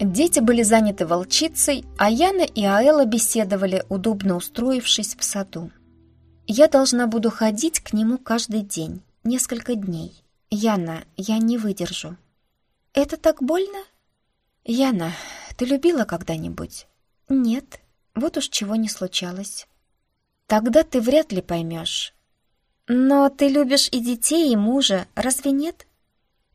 Дети были заняты волчицей, а Яна и Аэла беседовали, удобно устроившись в саду. «Я должна буду ходить к нему каждый день, несколько дней. Яна, я не выдержу». «Это так больно?» «Яна, ты любила когда-нибудь?» «Нет, вот уж чего не случалось». «Тогда ты вряд ли поймешь». «Но ты любишь и детей, и мужа, разве нет?»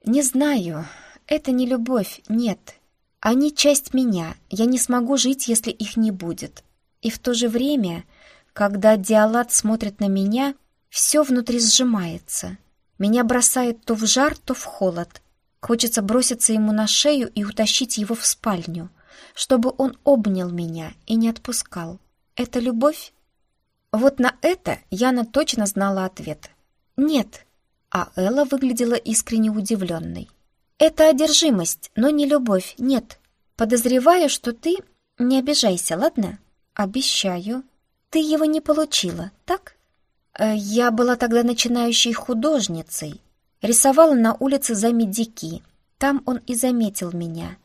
«Не знаю. Это не любовь, нет. Они часть меня, я не смогу жить, если их не будет. И в то же время, когда Диалат смотрит на меня, все внутри сжимается. Меня бросает то в жар, то в холод. Хочется броситься ему на шею и утащить его в спальню, чтобы он обнял меня и не отпускал. Это любовь? Вот на это Яна точно знала ответ. Нет. А Элла выглядела искренне удивленной. Это одержимость, но не любовь, нет. Подозреваю, что ты... Не обижайся, ладно? Обещаю. Ты его не получила, так? Э, я была тогда начинающей художницей. Рисовала на улице за медики. Там он и заметил меня.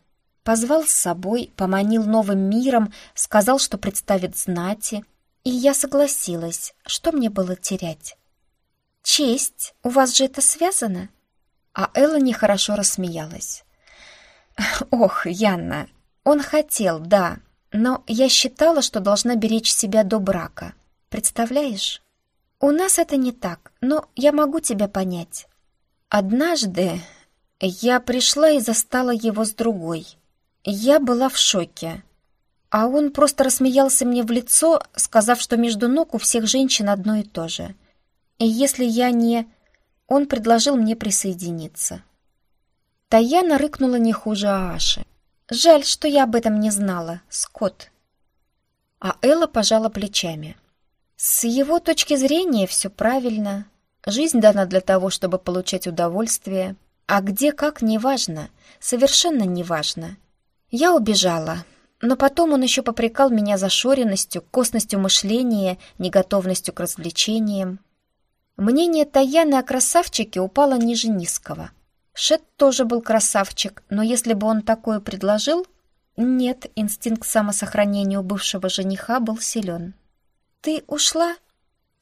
Позвал с собой, поманил новым миром, сказал, что представит знати. И я согласилась. Что мне было терять? Честь, у вас же это связано? А Элла нехорошо рассмеялась. «Ох, Янна, он хотел, да, но я считала, что должна беречь себя до брака. Представляешь? У нас это не так, но я могу тебя понять. Однажды я пришла и застала его с другой. Я была в шоке. А он просто рассмеялся мне в лицо, сказав, что между ног у всех женщин одно и то же. И если я не... Он предложил мне присоединиться. Таяна рыкнула не хуже Ааши. «Жаль, что я об этом не знала, Скотт». А Элла пожала плечами. «С его точки зрения все правильно. Жизнь дана для того, чтобы получать удовольствие. А где как, неважно. Совершенно неважно. Я убежала, но потом он еще попрекал меня зашоренностью, косностью мышления, неготовностью к развлечениям. Мнение Таяны о красавчике упало ниже низкого. Шет тоже был красавчик, но если бы он такое предложил... Нет, инстинкт самосохранения у бывшего жениха был силен. «Ты ушла?»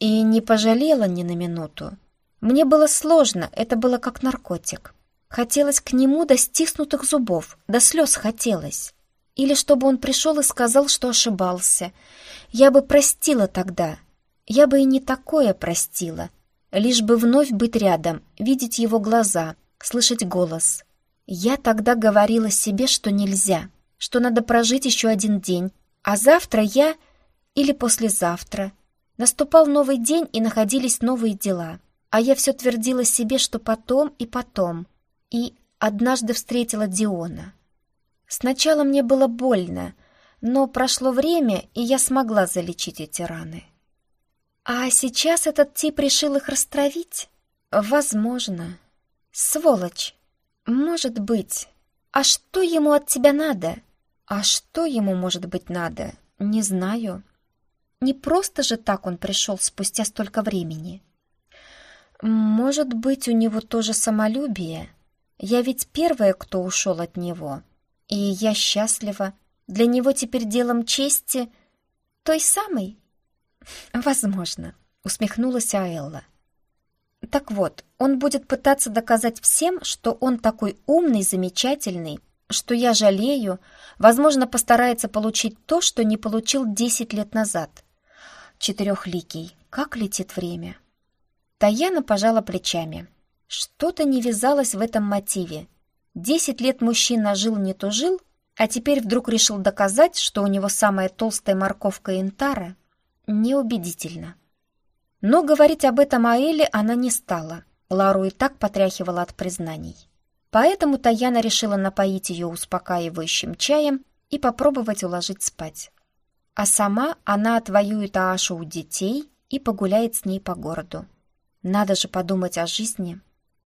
И не пожалела ни на минуту. Мне было сложно, это было как наркотик. Хотелось к нему до стиснутых зубов, до слез хотелось. Или чтобы он пришел и сказал, что ошибался. Я бы простила тогда. Я бы и не такое простила. Лишь бы вновь быть рядом, видеть его глаза, слышать голос. Я тогда говорила себе, что нельзя, что надо прожить еще один день, а завтра я или послезавтра. Наступал новый день и находились новые дела. А я все твердила себе, что потом и потом. И однажды встретила Диона. Сначала мне было больно, но прошло время, и я смогла залечить эти раны. А сейчас этот тип решил их растравить? Возможно. Сволочь. Может быть. А что ему от тебя надо? А что ему, может быть, надо? Не знаю. Не просто же так он пришел спустя столько времени. Может быть, у него тоже самолюбие. Я ведь первая, кто ушел от него. И я счастлива. Для него теперь делом чести той самой, «Возможно», — усмехнулась Аэлла. «Так вот, он будет пытаться доказать всем, что он такой умный, замечательный, что я жалею, возможно, постарается получить то, что не получил десять лет назад. Четырехликий, как летит время». Таяна пожала плечами. Что-то не вязалось в этом мотиве. Десять лет мужчина жил-не-тужил, а теперь вдруг решил доказать, что у него самая толстая морковка Интара неубедительно. Но говорить об этом Аэле она не стала. Лару и так потряхивала от признаний. Поэтому Таяна решила напоить ее успокаивающим чаем и попробовать уложить спать. А сама она отвоюет Аашу у детей и погуляет с ней по городу. Надо же подумать о жизни.